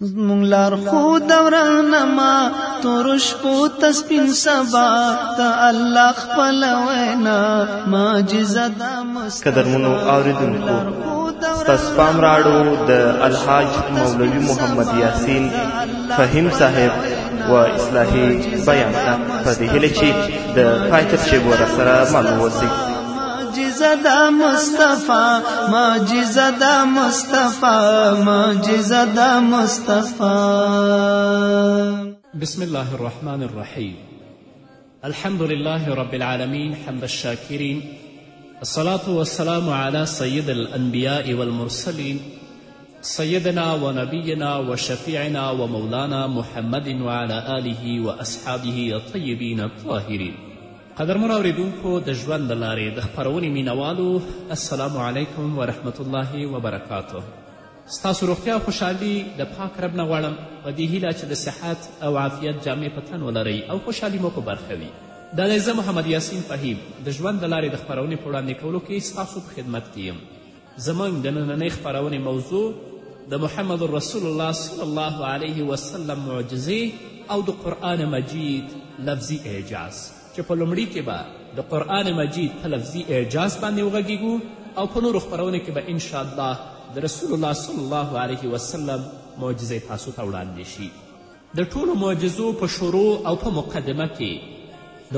مونلار خو دوران ما ترش پو تسپین سبا تا الله خپل وینا معجزه د قدرمنو اوریدونکو تاسو راړو د الحاج مولوی محمد یاسین فهیم صاحب و اصلاحي بیان ته په دې هله چې د پایتخت شګور سره مل وسی معجزه مصطفی معجزه د مصطفی مصطفی بسم الله الرحمن الرحيم الحمد لله رب العالمين حمد الشاكرين الصلاة والسلام على سيد الأنبياء والمرسلين سيدنا ونبينا وشفيعنا ومولانا محمد وعلى آله وأصحابه الطيبين الطاهرين قدرمن اوریدونکو د ژوند له لارې د خپرونې مینوالو السلام علیکم ورحمت الله وبرکاته ستاسو روغتیا او خوشحالي د پاک رب نه غواړم په دې هیله چې د صحت او عافیت جامع په تن ولرئ او خوشحالي مو په برخه وي دا دی زه محمد یاسین فهیم د ژوند د لارې د خپرونې په وړاندې کولو کې ستاسو په خدمت کې یم زموږ د نننۍ خپرونې موضوع د محمد رسول الله صلی الله علیه وسلم معجزې او د قرآن مجید لفظي اعجاز چې په لومړي کې به د قرآن مجید په لفظي اعجاز باندې وغږیږو او په نورو خپرونو کې به انشاءالله د رسول الله صلی الله علیه وسلم معجزې تاسو ته وړاندې شي د ټولو معجزو په شروع او په مقدمه کې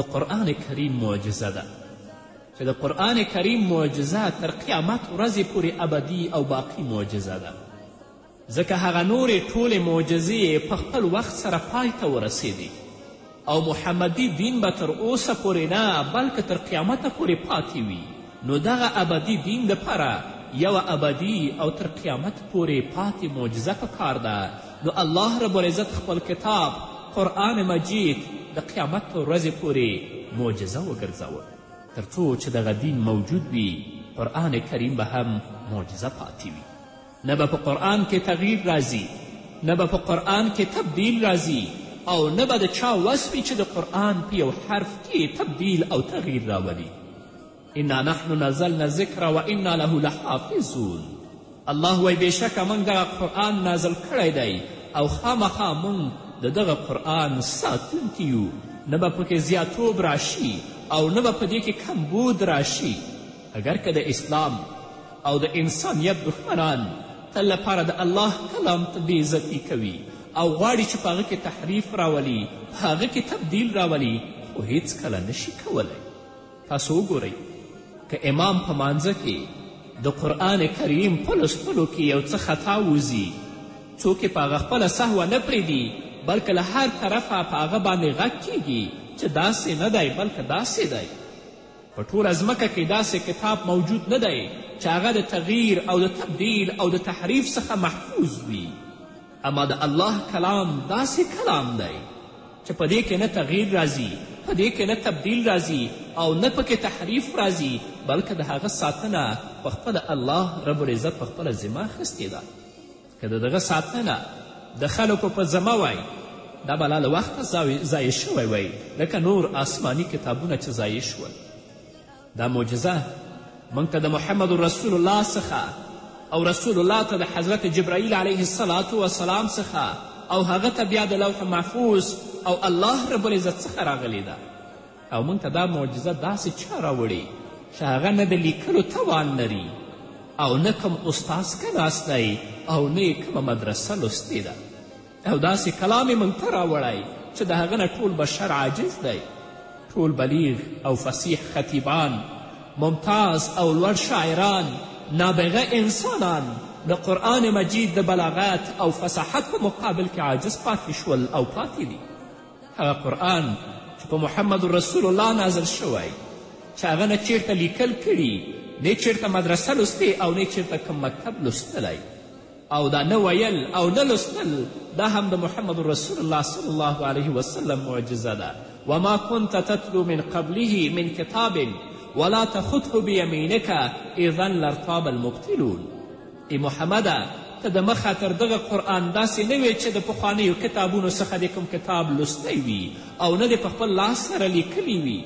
د قرآن کریم معجزه ده چې د قرآن کریم معجزه تر قیامت ورځې پورې ابدي او باقی معجزه ده ځکه هغه نورې ټولې معجزې په خپل وخت سره پای ته ورسېدې او محمدي دین به تر اوسه پورې نه بلکې تر قیامته پورې پاتې وي نو دغه ابدي دین دپاره یوه ابدي او تر قیامت پورې پاتې معجزه پکار ده نو الله رب العزت خپل کتاب قرآن مجید د قیامت تر ورځې پورې معجزه وګرځوه تر څو چې دغه دین موجود وي قرآن کریم به هم معجزه پاتې وي نه به په قرآن کې تغییر راځي نه به په قرآن کې تبدیل راځي او نه به د چا وس چې د قرآن په یو حرف کې تبدیل او تغییر راولي انا نحن نزلنا ذکر و انا له لحافظون الله وی بېشکه موږ دغه قرآن نازل کړی دی او خامخا موږ د دغه قرآن ساتونکي یو نه به پکې زیاتوب راشي او نه به په دې کې کمبود راشي اگر که د اسلام او د انسانیت دښمنان تل لپاره د الله کلام ته بېعزتي کوي او غواړي چې په هغه کې تحریف راولي په هغه کې تبدیل راولي خو هیڅکله نشي کولی تاسو وګورئ که امام په مانځه کې د قرآن کریم په لوستلو کې یو څه خطا وزي څوک یې په هغه خپله سهوه نه پرېږدي بلکې له هر طرفه په هغه باندې غږ کیږي چې داسې نه دی بلکې داسې دی په ټوله ځمکه کې داسې کتاب موجود نه دی چې هغه د تغییر او د تبدیل او د تحریف څخه محفوظ وي اما د الله کلام داسې کلام دی چې په دې کې نه تغییر راځي په دې کې نه تبدیل راځي او نه پکې تحریف راځي بلکې د هغه ساتنه پخپله الله رب العزت پخپله ذمه اخیستې ده که د دغه ساتنه د خلکو په ذمه وای دا به لا له وخته ضایع شوی وی لکه نور آسمانی کتابونه چې ضایع شول دا معجزه موږ ته د محمد رسول الله څخه او رسول الله ته د حضرت جبرائیل علیه الصلاة وسلام څخه او هغه ته بیا د لوح محفوظ او الله رب العزت څخه راغلی ده او موږ ته دا معجزه داسې چا راوړي چې هغه نه د لیکلو توان لري او نه کوم استاز کښېناستی او نه یې کومه مدرسه لوستې ده او داسې کلام یې موږ ته راوړی چې د هغه نه ټول بشر عاجز دی ټول بلیغ او فصیح خطیبان ممتاز او لوړ شاعران نابغه انسانان د قرآن مجید د بلاغت او فصاحت په مقابل کې عاجز پاتې شول او پاتې دي هغه قرآن چې په محمد رسول الله نازل شوی چې هغه نه چیرته لیکل کړي نه چیرته مدرسه لستې او نه چیرته کوم مکتب لستلی او دا نه ویل او نه لستل دا هم د محمد رسول الله صلی الله علیه وسلم معجزه ده وما كنت تتلو من قبله من کتاب ولا تخطه بیمینک اذن لارتاب المبطلون ای محمده ته د مخه تر دغه قرآن داسې نه وې چې د پخوانیو کتابونو څخه د کوم کتاب لستی وي او نه د په خپل لاس سره لیکلی وي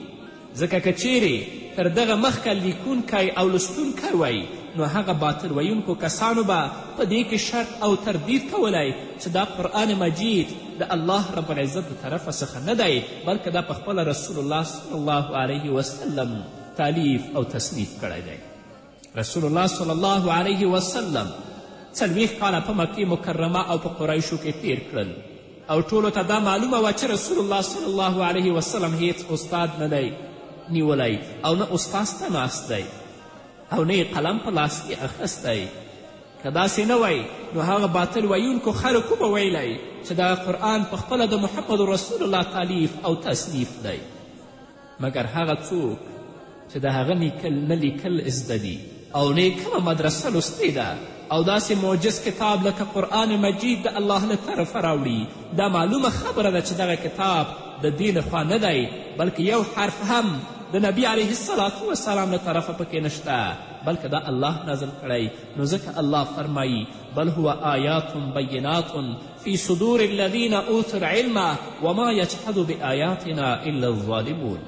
ځکه که چیرې تر دغه مخکه لیکونکی او لستونکی وی نو هغه باطل ویونکو کسانو به په دې کې شرط او تردید کولی چې دا قرآن مجید د الله رب العزت د طرفه څخه نه دی بلکې دا په خپله رسول الله صلی الله علیه وسلم تعلیف او تصنیف کړی دی رسول الله صلی الله علیه وسلم څلوېښت کاله په مکې مکرمه او په قریشو کې تیر کړل او ټولو ته دا معلومه وه چې رسول الله صلی الله علیه وسلم هیڅ استاد نه دی نیولی او نه استاز ته ناست دی او نه قلم په لاس کې اخیستی که داسې نه وی نو هغه باطل ویونکو خلکو به ویلی چې دا قرآن پخپله د محمد رسول الله تعلیف او تصنیف دی مګر هغه څوک چې د هغه لیکل نه لیکل زده دي او نیکمه مدرسه لستې ده او داسې معجز کتاب لکه قرآن مجید د الله له طرفه راوړي دا معلومه خبره ده چې دغه کتاب د دې لخوا نه دی بلکې یو حرف هم د نبی علیه الصلاة وسلام له طرفه پکې نشته بلکې دا الله نازل کړی نو ځکه الله فرمایی بل هو آیات بینات فی صدور الذین اوتوا العلم وما یجحد بآیاتنا الا الظالمون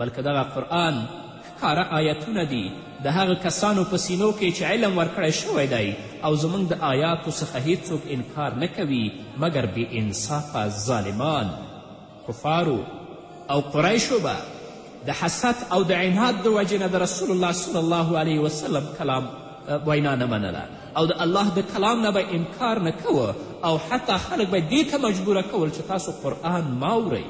بلکې دغه قرآن ښکاره آیتونه دي د هغه کسانو په سینو کې چې علم ورکړی شوی دی او زموږ د آیاتو څخه هیڅوک انکار نه کوي مګر بې انصافه ظالمان کفارو او قریشو به د حسد او د عناد د وجې نه د رسول الله صلی الله علیه وسلم کلام وینا نه منله او د الله د کلام نه به انکار نه کوه او حتی خلک به دې ته مجبوره کول چې تاسو قرآن ماورئ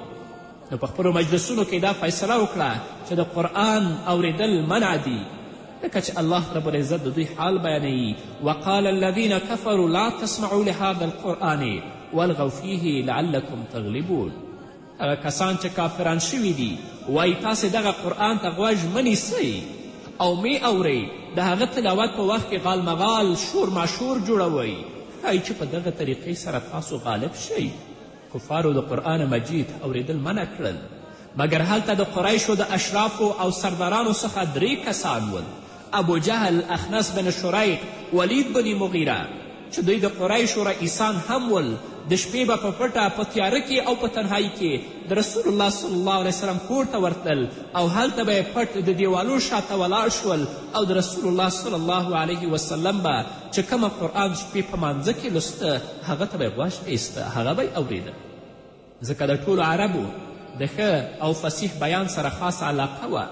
نو په خپلو مجلسونو کې دا فیصله وکړه چې د قرآن اوریدل منع دي ځکه چې الله رب العزت د دوی حال بیانوي وقال الذین کفروا لا تسمعوا لهذا القرآن والغوا فیه لعلکم تغلبون هغه کسان چې کافران شوي دي وایي تاسې دغه قرآن ته غوږ منیسئ او می اورئ د هغه تلاوت په وخت کې غالمغال شور ماشور جوړوئ ښایي چې په دغه طریقې سره تاسو غالب شئ کفارو د قرآن مجید اوریدل منع کړل مګر هلته د قریشو د اشرافو او سردارانو څخه درې کسان ول ابوجهل اخنس بن شریق ولید بن مغیره چې دوی د قریشو رئیسان هم ول د شپې به په پټه په تیاره کې او په تنهایی کې د رسول الله صلی الله علیه وسلم کور ته ورتلل او هلته به یې پټ د دیوالو شاته ولاړ شول او د رسول الله صلی الله علیه وسلم به چې کومه قرآن شپې په مانځه کې لسته هغه ته به یې غوږ ایسته هغه به یې اورېده ځکه د ټولو عربو د ښه او فصیح بیان سره خاص علاقه وه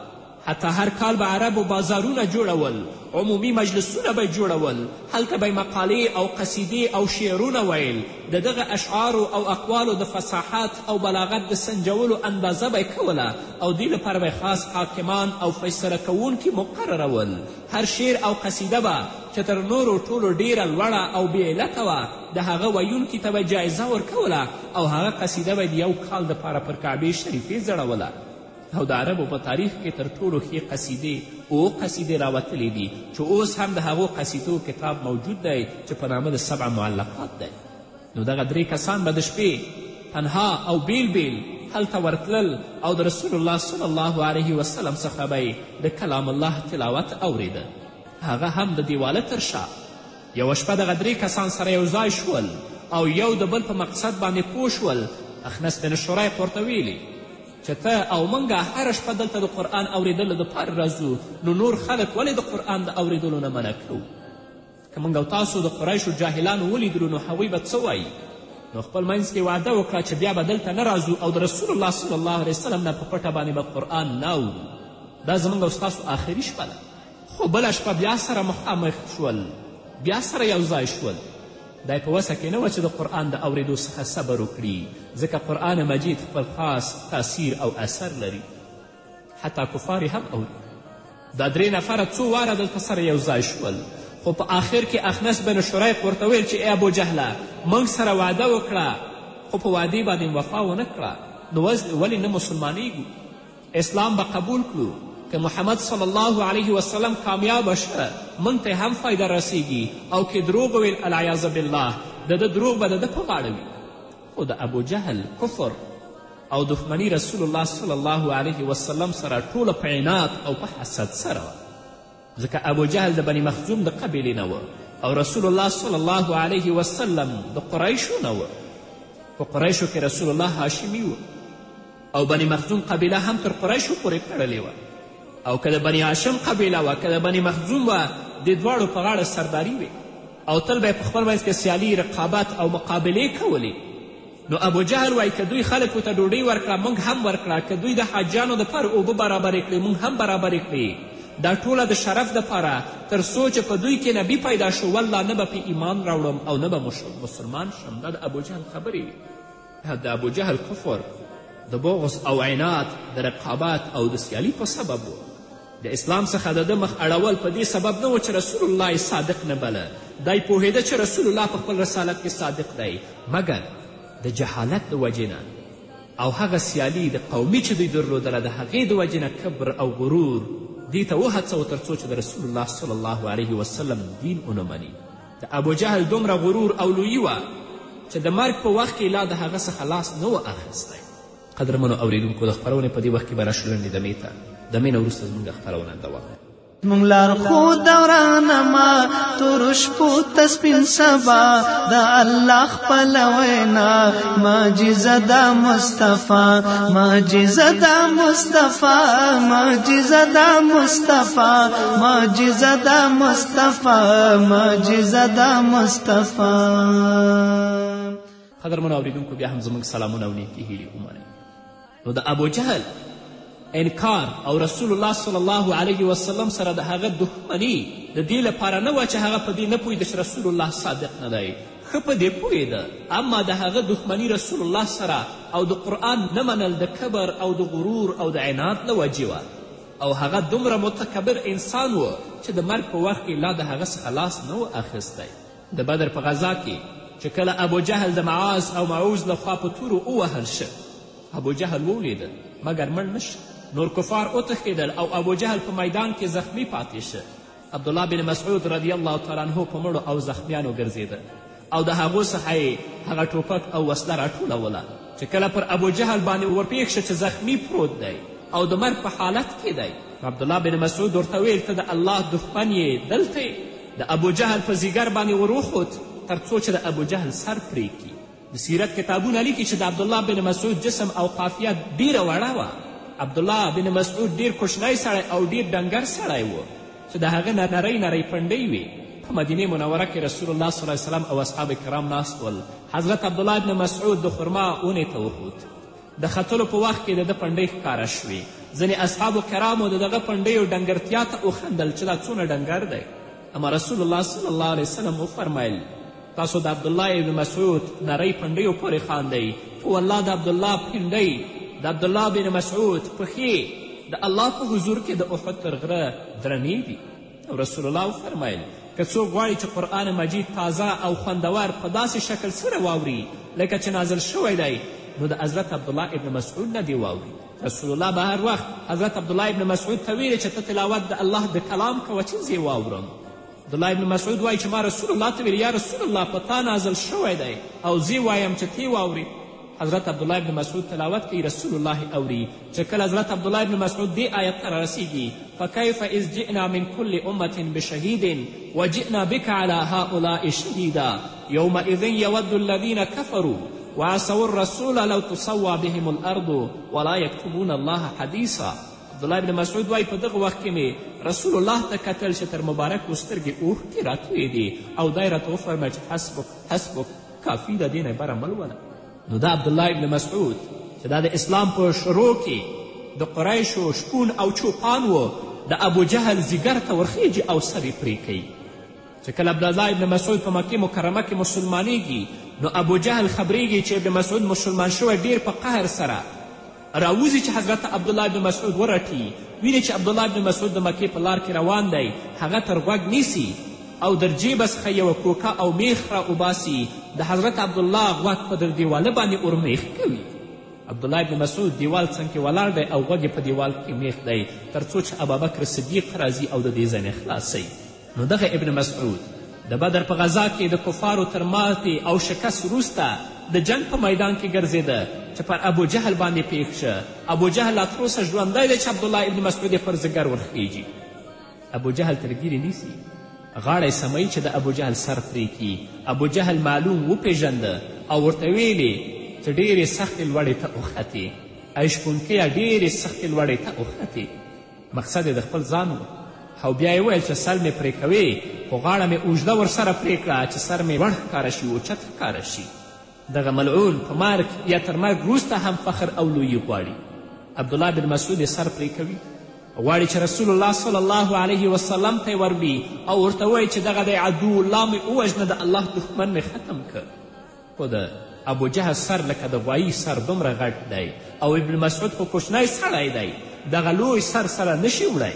حتی هر کال به عربو بازارونه جوړول عمومي مجلسونه به جوړول هلته به مقالې او قصیدې او شعرونه ویل د دغه اشعارو او اقوالو د فصاحت او بلاغت د سنجولو اندازه به کوله او دې لپاره به خاص حاکمان او فیصله کوونکي مقررول هر شعر او قصیده به چې تر نورو ټولو ډیره لوړه او بېعلته وه د هغه ویونکي ته به جایزه ورکوله او هغه قصیده به د یو کال دپاره پر کعبې شریفې ځړوله او د عربو په تاریخ کې تر ټولو ښې قصیدې او قصیدې راوتلې دي چې اوس هم د هغو قصیدو کتاب موجود دی چې په نامه د سبع معلقات دی نو دغه درې کسان به د شپې تنها او بیل بیل هلته ورتلل او د رسول الله صلی الله علیه وسلم څخه به د کلام الله تلاوت اوریده هغه هم د دیواله تر شا یوه شپه دغه درې کسان سره یو ځای شول او یو د بل په مقصد باندې پوه شول اخنس بن شریق ورته ویلي چې ته او موږ هره شپه دلته د قرآن اورېدلو دپاره راځو نو نور خلک ولې د قرآن د اورېدلو نه منع کوو که موږ او تاسو د قریشو جاهلانو ولیدلو نو هغوی به څه وایي نو خپل منځ کې وعده وکړه چې بیا به دلته نه راځو او د رسول الله صلی الله علیه وسلم نه په پټه باندې به قرآن نه دا زموږ او ستاسو آخري شپه ده خو بله شپه بیا سره مخامخ شول بیا سره یو ځای شول دی په وسه کې نه وه چې د قرآن د اوریدو څخه صبر وکړي ځکه قرآن مجید خپل خاص تاثیر او اثر لري حتی کفار هم اوري دا درې نفره څو واره دلته سره یو ځای شول خو په آخر کې اخنس بن شریق ورته ویل چې ای ابوجهله موږ سره واده وکړه خو په وعدې باندې وفا ونه کړه نو ولې نه مسلمانیږو اسلام به قبول کړو که محمد صلی الله علیه وسلم کامیابه شه موږ ته هم فایده رسیږي او که دروغ ویل العیاذ بالله د ده دروغ به د ده په غاړه وي خو د ابوجهل کفر او دښمني رسول الله صلی الله علیه وسلم سره ټوله په عناد او په حسد سره ځکه ابوجهل د بني مخزوم د قبیلې نه او رسول الله صلی الله علیه وسلم د قریشو نه و په قریشو کې رسول الله هاشمي و او بني مخزوم قبیله هم تر قریشو پورې تړلې وه او که د بني هاشم قبیله وه که د بني مخزوم وه د دواړو په غاړه سرداري وې او تل به یې په خپل منځ کې سیالي رقابت او مقابلې کولې نو ابوجهل وایي که دوی خلکو ته ډوډۍ ورکړه موږ هم ورکړه که دوی د حاجیانو دپاره اوبه برابرې کړې موږ هم برابرې کړې دا ټوله د شرف دپاره تر څو چې په دوی کې نبی پیدا شو والله نه به پې ایمان راوړم او نه به مسلمان شم دا د ابوجهل خبرې د ابوجهل کفر د بغض او عناد د رقابت او د سیالي په سبب و د اسلام څخه د ده مخ اړول په دې سبب نه و چې رسول الله صادق نه بله دی پوهیده چې رسول الله په خپل رسالت کې صادق دی مګر د جهالت د وجې نه او هغه سیالي د قومي چې دوی درلودله د هغې د وجې نه کبر او غرور دې ته وهڅوه تر څو چې د رسول الله صلی الله علیه وسلم دین ونه مني د ابوجهل دومره غرور او لویي وه چې د مرګ په وخت کې لا د هغه څخه لاس نه و اخیستی قدرمنو اوریدونکو د خپرونې په دې وخت کې به راشلنډې دمې ته د مین وروسته زموږ خپرونه دوام مونږ لار خو دوران ما تور شپو تسپین سبا د الله خپل وینا معجزه د مصطفی معجزه د مصطفی معجزه د مصطفی معجزه د مصطفی معجزه د مصطفی قدر من اوریدونکو بیا هم زموږ سلامونه او نیکی هیلې ومنئ نو د ابو جهل انکار او رسول الله صلی الله علیه وسلم سره د هغه دښمني د دې لپاره نه وه چې هغه په دې نه پوهېده چې رسول الله صادق نه دی ښه په دې پوهېده اما د هغه دښمني رسول الله سره او د قرآن نه منل د کبر او د غرور او د عناد له وجې وه او هغه دومره متکبر انسان و چې د مرګ په وخت کې لا د هغه څخه لاس نه و اخیستی د بدر په غذا کې چې کله ابوجهل د معاذ او معوز لخوا په تورو ووهل شه ابوجهل وولیده مګر مړ نه نور کفار وتښتېدل او ابو جهل په میدان کې زخمی پاتې شه عبدالله بن مسعود رضی الله تعالی عنه په مړو او زخمیانو ګرځېده او د هغو څخه یې هغه ټوپک او وسله راټولوله چې کله پر ابو جهل باندې ورپېښ شه چې زخمی پروت دی او د مرګ په حالت کې دی عبدالله بن مسعود ورته ویل ته د الله دښمن یې دلته د ابو جهل په ځیګر باندې وروخوت تر څو چې د ابو جهل سر پرې کړي د سیرت کتابونه لیکي چې د عبدالله بن مسعود جسم او قافیه ډیره وړه وه عبدالله بن مسعود ډیر کوچنی سړی او ډیر ډنګر سړی و چې د هغه نه نرۍ نرۍ پنډۍ وې په مدینې منوره کې رسول الله صلی الله وسلم او اصحاب کرام ناست ول حضرت عبدالله بن مسعود د خرما اونې ته وخوت د ختلو په وخت کې د ده پنډۍ ښکاره شوې ځینې اصحابو کرامو د دغه پنډیو ډنګرتیا ته وخندل چې دا څونه ډنګر دی اما رسول الله صلی الله علیه وسلم وفرمیل تاسو د عبدالله ابن مسعود نرۍ پنډیو پورې خاندئ خو والله د عبدالله پنډۍ د عبدالله بن مسعود پښې د الله په حضور کې د احد تر غره درنې دي او رسول الله وفرمیل که څوک غواړي چې قرآن مجید تازه او خوندور په داسې شکل سره واوري لکه چې نازل شوی دی نو د حضرت عبدالله ابن مسعود نه دی واوري رسول الله به هر وخت حضرت عبدالله ابن مسعود ته ویلې چې ته تلاوت د الله د کلام کوه چې زه واورم عبدالله ابن مسعود وایي چې ما رسول الله ته ویل یا رسول الله په تا نازل شوی دی او زه وایم چې تی واورې حضرت عبدالله ابن مسعود تلاوت کوي رسول الله اوري چې کله حضرت عبدالله ابن مسعود دې آیت ته رسیږي فکیف اذ جئنا من کل امت بشهید وجئنا بک على هؤلاء شهیدا یومئذ یود الذین کفروا وعصوا الرسول لو تصوى بهم الارض ولا یکتمون الله حدیثا عبدالله ابن مسعود وایي په دغه وخت کې مې رسول الله ته کتل چې تر مبارکو سترګې اوښتې راتویې دي او دی راته وفرمیل چې حسبک حسبک کافي ده دې نه بره ملوله نو دا عبدالله ابن مسعود چې دا د اسلام په شروع کې د قریشو شپون او چوپان و د ابو جهل زیګر ته ورخیږي او سر یې پرې کوي چې کله عبدالله ابن مسعود په مکې مکرمه کې مسلمانیږي نو ابو جهل خبریږي چې ابن مسعود مسلمان شوی ډیر په قهر سره راوزي چې حضرت عبدالله ابن مسعود ورټي ویني چې عبدالله ابن مسعود د مکې په لار کې روان دی هغه تر غوږ نیسي او در جیبه څخه یوه کوکه او میخ را اوباسي د حضرت عبدالله غوږ په در دیواله باندې ورمیخ کوي عبدالله ابن مسعود دیوال څنګ کې ولاړ دی او غوږ په دیوال کې میخ دی تر څو چې ابابکر صدیق راځي او د دې ځای خلاصوي نو دغه ابن مسعود د بدر په غذا کې د کفارو تر ماتې او شکست وروسته د جنگ په میدان کې ګرځېده چې پر ابو جهل باندې پیښ شه ابو جهل لا تروسه ژوندی دی چې عبدالله ابن مسعود یې پر ځګر ورخیږي ابو جهل تر ګیرې نیسي غاړه سموي چې د ابوجهل سر پرې کړي ابوجهل معلوم وپیژنده او ورته ویلې چې ډېرې سختې لوړې ته وختې عشکونکیه ډېرې سختې لوړې ته وختې مقصد یې د خپل ځان او بیا یې وویل چې سر مې پرې کوې خو غاړه مې اوږده ورسره پرې کړه چې سر مې وړ ښکاره شي اوچت ښکاره شي دغه ملعون په مرګ یا تر مرګ وروسته هم فخر او لویي غواړي عبدالله بن مسعود سر پرې کوي غواړي چې رسول الله صلی الله علیه وسلم ته وربي او ورته وایي چې دغه دی عدو الله مې ووژنه د الله دښمن مې ختم کړ خو د ابوجهل سر لکه د غوایي سر دومره غټ دی او ابن مسعود خو کوچنی سړی دی دغه لوی سر سره نشي وړی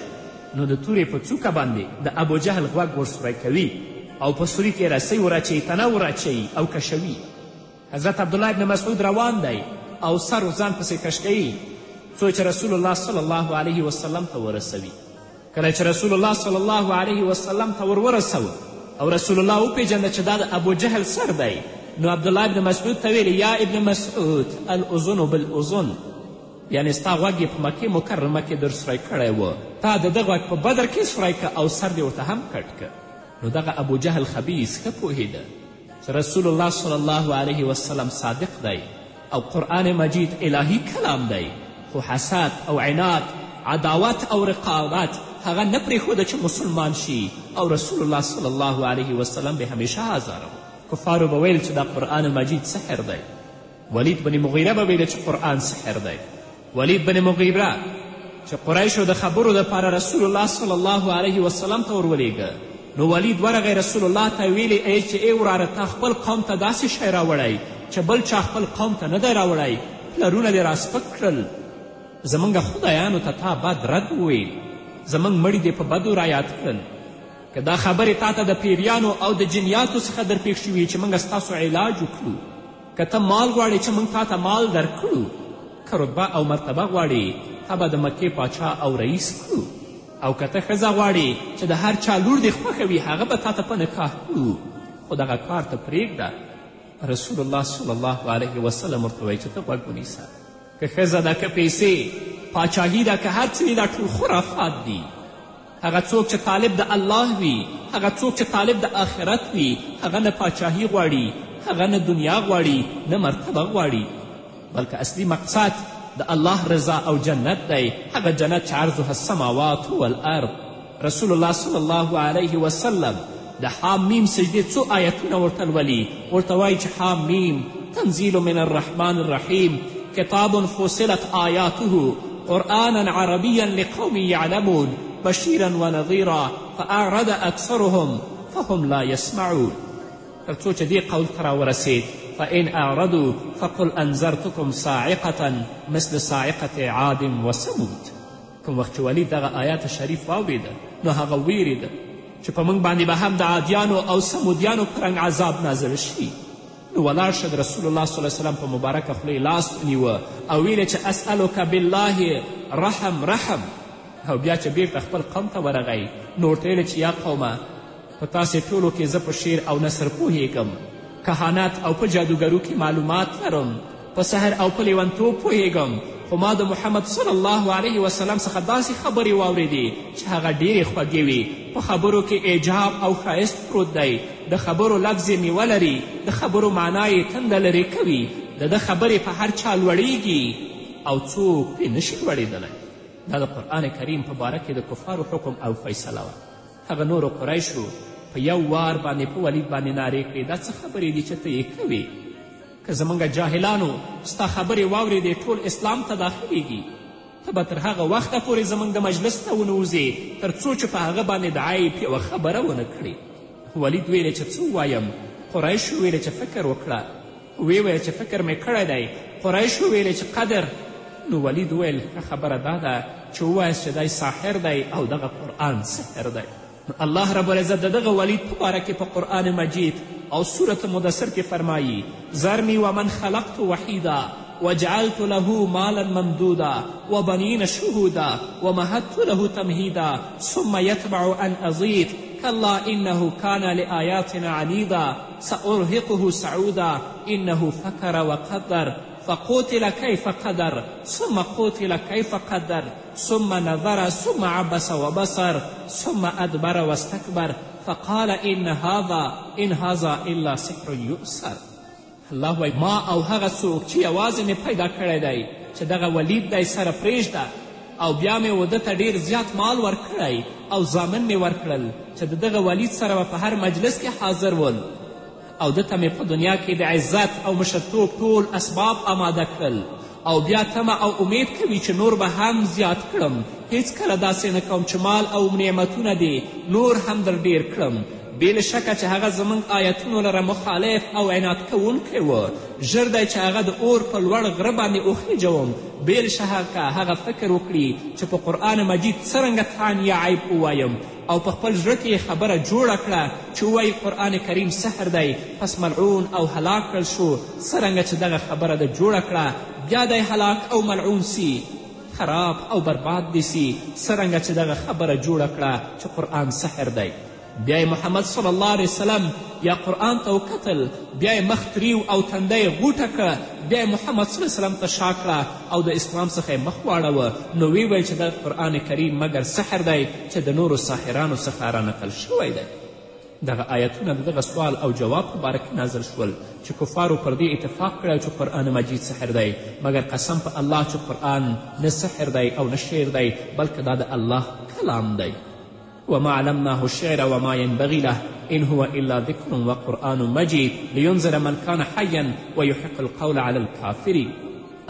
نو د تورې په څوکه باندې د ابوجهل غوږ ورسوری کوي او په سوري کې رسۍ وراچوي تنه وراچوي او کشوي حضرت عبدالله ابن مسعود روان دی او سر ځان پسې کش کوي څو چې رسول الله صلی الله علیه وسلم ته ورسوي کله چې رسول الله صلی الله علیه وسلم ته ور ورسوه او رسول الله وپیژنده چې دا د ابوجهل سر دی نو عبدالله ابن مسعود ته ویلې یا ابن مسعود الاذن بالاذن یعنې ستا غوږ یې په مکې مکرمه کې در سری کړی و تا د ده غوږ په بدر کې سری که او سر دې ورته هم کټ که نو دغه ابوجهل خبیث ښه پوهېده چې رسول الله صلی الله علیه وسلم صادق دی او قرآن مجید الهی کلام دی خو حسد او عناد عداوت او رقابت هغه نه پرېښوده چې مسلمان شي او رسول الله صلی الله علیه وسلم به همیشه حاضر و کفارو به ویل چې دا قرآن مجید سحر دی ولید بن مغیره به ویله چې قرآن سحر دی ولید بن مغیره چې قریشو د خبرو دپاره رسول الله صلی الله علیه وسلم ته ورولېږه نو ولید ورغی رسول الله ته ویلې ای چې ای وراره تا خپل قوم ته داسې شی راوړی چې بل چا خپل قوم ته نه دی راوړی پلرونه دې راسپک کړل زموږ خدایانو ته تا بد رد وویل زموږ مړي دې په بدو رایاد کړل که دا خبرې تا ته د پیریانو او د جنیاتو څخه در پیښ شوي چې موږ ستاسو علاج وکړو که ته مال غواړې چې موږ تا ته مال درکړو که رتبه او مرتبه غواړې تا به د مکې پاچا او رئیس کړو او که ته ښځه غواړې چې د هر چا لور دې خوښه وي هغه به تا ته په نکاح کړو خو دغه کار ته پرېږده رسول الله صلی الله علیه وسلم ورته وایي چې ته غوږ ونیسه که ښځه ده که پیسې پاچاهي ده که هر څه دا ټول خرافات دي هغه څوک چې طالب د الله وي هغه څوک چې طالب د آخرت وي هغه نه پاچاهي غواړي هغه نه دنیا غواړي نه مرتبه غواړي بلکې اصلي مقصد د الله رضا او جنت دی هغه جنت چې عرضها السماوات والارض رسول الله صلی الله علیه وسلم د حامیم سجدې څو آیتونه ورته لولي ورته وایي چې حامیم تنزیل من الرحمن الرحیم کتاب فصلت آیاته قرآنا عربیا لقوم یعلمون بشیرا و نظیرا فاعرض اکثرهم فهم لا یسمعون تر څو چې دې قول ته راورسېد فان اعرضوا فقل انذرتکم صاعقه مثل صاعقه عاد و ثمود کوم وخت چې ولی دغه آیات شریف واورېده نو هغه ویرېده چې په موږ باندې به هم د عادیانو او سمودیانو پرنګ عذاب نازل شي ولاړ شه د رسول الله صلی الله وسلم په مبارکه خوله لاس نیوه او ویل چې اسألک بالله رحم رحم او بیا چې بیرته خپل قوم ته ورغی نو ورته چې یا قومه په تاسې ټولو کې زه په شعر او نصر پوهیږم کهانات او په جادوګرو کې معلومات لرم په سحر او په لیونتوب پوهیږم خو ما د محمد صلی الله علیه وسلم څخه داسې خبرې واورېدې چې هغه ډېرې خوږې وي په خبرو کې ایجاب او ښایست پروت دی د خبرو لفظ یې میوه لري د خبرو معنا یې تنده لرې کوي د ده خبرې په هر چا لوړیږي او څوک پې نشي لوړېدلی دا د قرآن کریم په باره کې د کفارو حکم او فیصله وه هغه نورو قریشو په یو وار باندې په ولید باندې نارې کړې دا څه خبرې دي چې ته یې کوې که زمونږ جاهلانو ستا خبرې واورېدې ټول اسلام ته داخلیږي ته به تر هغه وخته پورې زمونږ د مجلس ته ونوځې تر څو چې په هغه باندې د عیب یوه خبره ونه کړې ولید ویلې چې څه ووایم قریشو ویلې چې فکر وکړه وی ویل چې فکر مې کړی دی قریشو ویلې چې قدر نو ولید ویل خبره دا ده چې ووایاست چې دی ساحر دی او دغه قرآن سحر دی الله رب العزت د دغه ولید په باره کې په قرآن مجید او صورت مدثر کې فرمایی ذرمی و من خلقت وحیدا وجعلت له مالا ممدودا وبنین شهودا ومهدت له تمهیدا ثم یتبع ان ازید کلا انه کان لآیاتنا عنیدا سأرهقه سعودا انه فکر وقدر فقوتل كيف قدر ثم قوتل كيف قدر ثم نظر ثم عبس وبصر ثم أدبر واستكبر فقال ان هذا ان هذا الا سحر یؤثر الله وایي ما او هغه څوک چې یوازې مې پیدا کړی دی چې دغه ولید دی سره پرېږده او بیا مې وده ته ډیر زیات مال ورکړی او زامن مې ورکړل چې د دغه ولید سره به په هر مجلس کې حاضر ول او ده ته مې په دنیا کې د عزت او مشرتوب ټول اسباب آماده کړل او بیا تمه او امید کوي چې نور به هم زیات کړم هیڅکله داسې نه کوم چې مال او نعمتونه دی نور هم در ډیر کړم بې له شکه چې هغه زموږ آیتونو لره مخالف او عناد کوونکی و ژر دی چې هغه د اور په لوړ غره باندې وخیجوم بې له شکه هغه فکر وکړي چې په قرآن مجید څرنګه تان یا عیب ووایم او په خپل زړه کې خبره جوړه کړه چې ووایي قرآن کریم سحر دی پس ملعون او هلاک کړل شو څرنګه چې دغه خبره د جوړه کړه بیا دی هلاک او ملعون سي خراب او برباد دی سي څرنګه چې دغه خبره جوړه کړه چې قرآن سحر دی بیا محمد صلی الله علیه وسلم یا قرآن ته وکتل بیا مخ تریو او تنده غوټه کړه بیا محمد صلی الله وسلم ته شا کړه او د اسلام څخه مخ واړوه نو ویې ویل چې دغه قرآن کریم مګر سحر دی چې د نورو ساحرانو څخه رانقل شوی دی دغه آیتونه د دغه سوال او جواب په باره کې نازل شول چې کفارو پر دې اتفاق کړی چې قرآن مجید سحر دی مګر قسم په الله چې قرآن نه سحر دی او نه شعر دی بلکې دا د الله کلام دی وما علمناه الشعر وما ينبغي له إن هو إلا ذكر وقرآن مجید لينذر من كان حيا ويحق القول على الكافر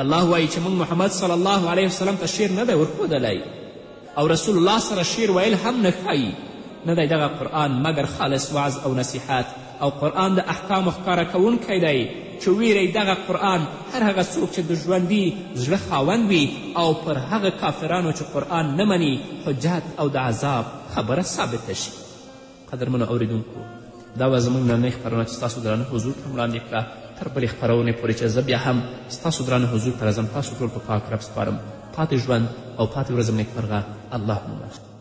الله وایي چې موږ محمد صلی الله علیه وسلم ته شعر نه دی ورښودلی او رسول الله سره شعر ویل هم نه ښایي نه دی دغه قرآن مګر خالص وعظ او نصیحت او قرآن د احکامو ښکاره کوونکی دی چې ویرئ دغه قرآن هر هغه څوک چې د ژوندي زړه خاوند وي او پر هغه کافرانو چې قرآن نه مني حجت او د عذاب خبره ثابته شي قدرمنو اوریدونکو دا به زموږ نننۍ خپرونه چې ستاسو درانه حضور ته وړاندې کړه تر بلې خپرونې پورې چې زه بیا هم ستاسو درانه حضور ته راځم تاسو ټول په پاک رب سپارم پاتې ژوند او پاتې ورځم نیکمرغه اللهم مخ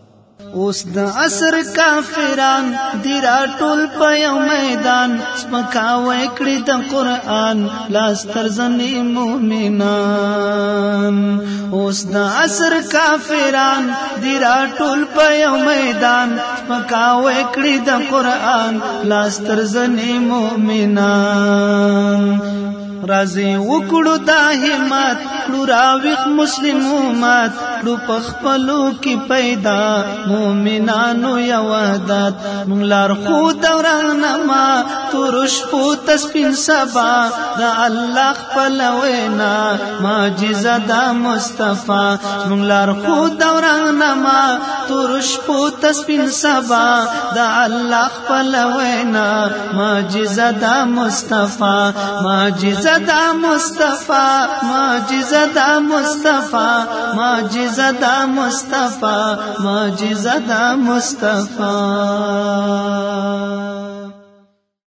اوس د اثر کافران دی را ټول په یو میدان سپکاوې کړی د قران لاس تر زنې مؤمنان اوس د اثر کافران دی را ټول په یو میدان سپکاوې کړی د قران لاس تر زنې مؤمنان رازی وکړو د همت لوراوخ مسلمانات کړو پخپلو کې پیدا مؤمنانو یو عادت مونږ لار خو دوران ما ترش پو تسپین سبا دا الله خپل وینا معجزه دا مصطفی مونږ لار خو دوران ما ترش پو تسپین سبا دا الله خپل وینا معجزه دا مصطفی معجزه دا مصطفی معجزه دا مصطفی معجزه معجزه دا مصطفی معجزه دا مصطفی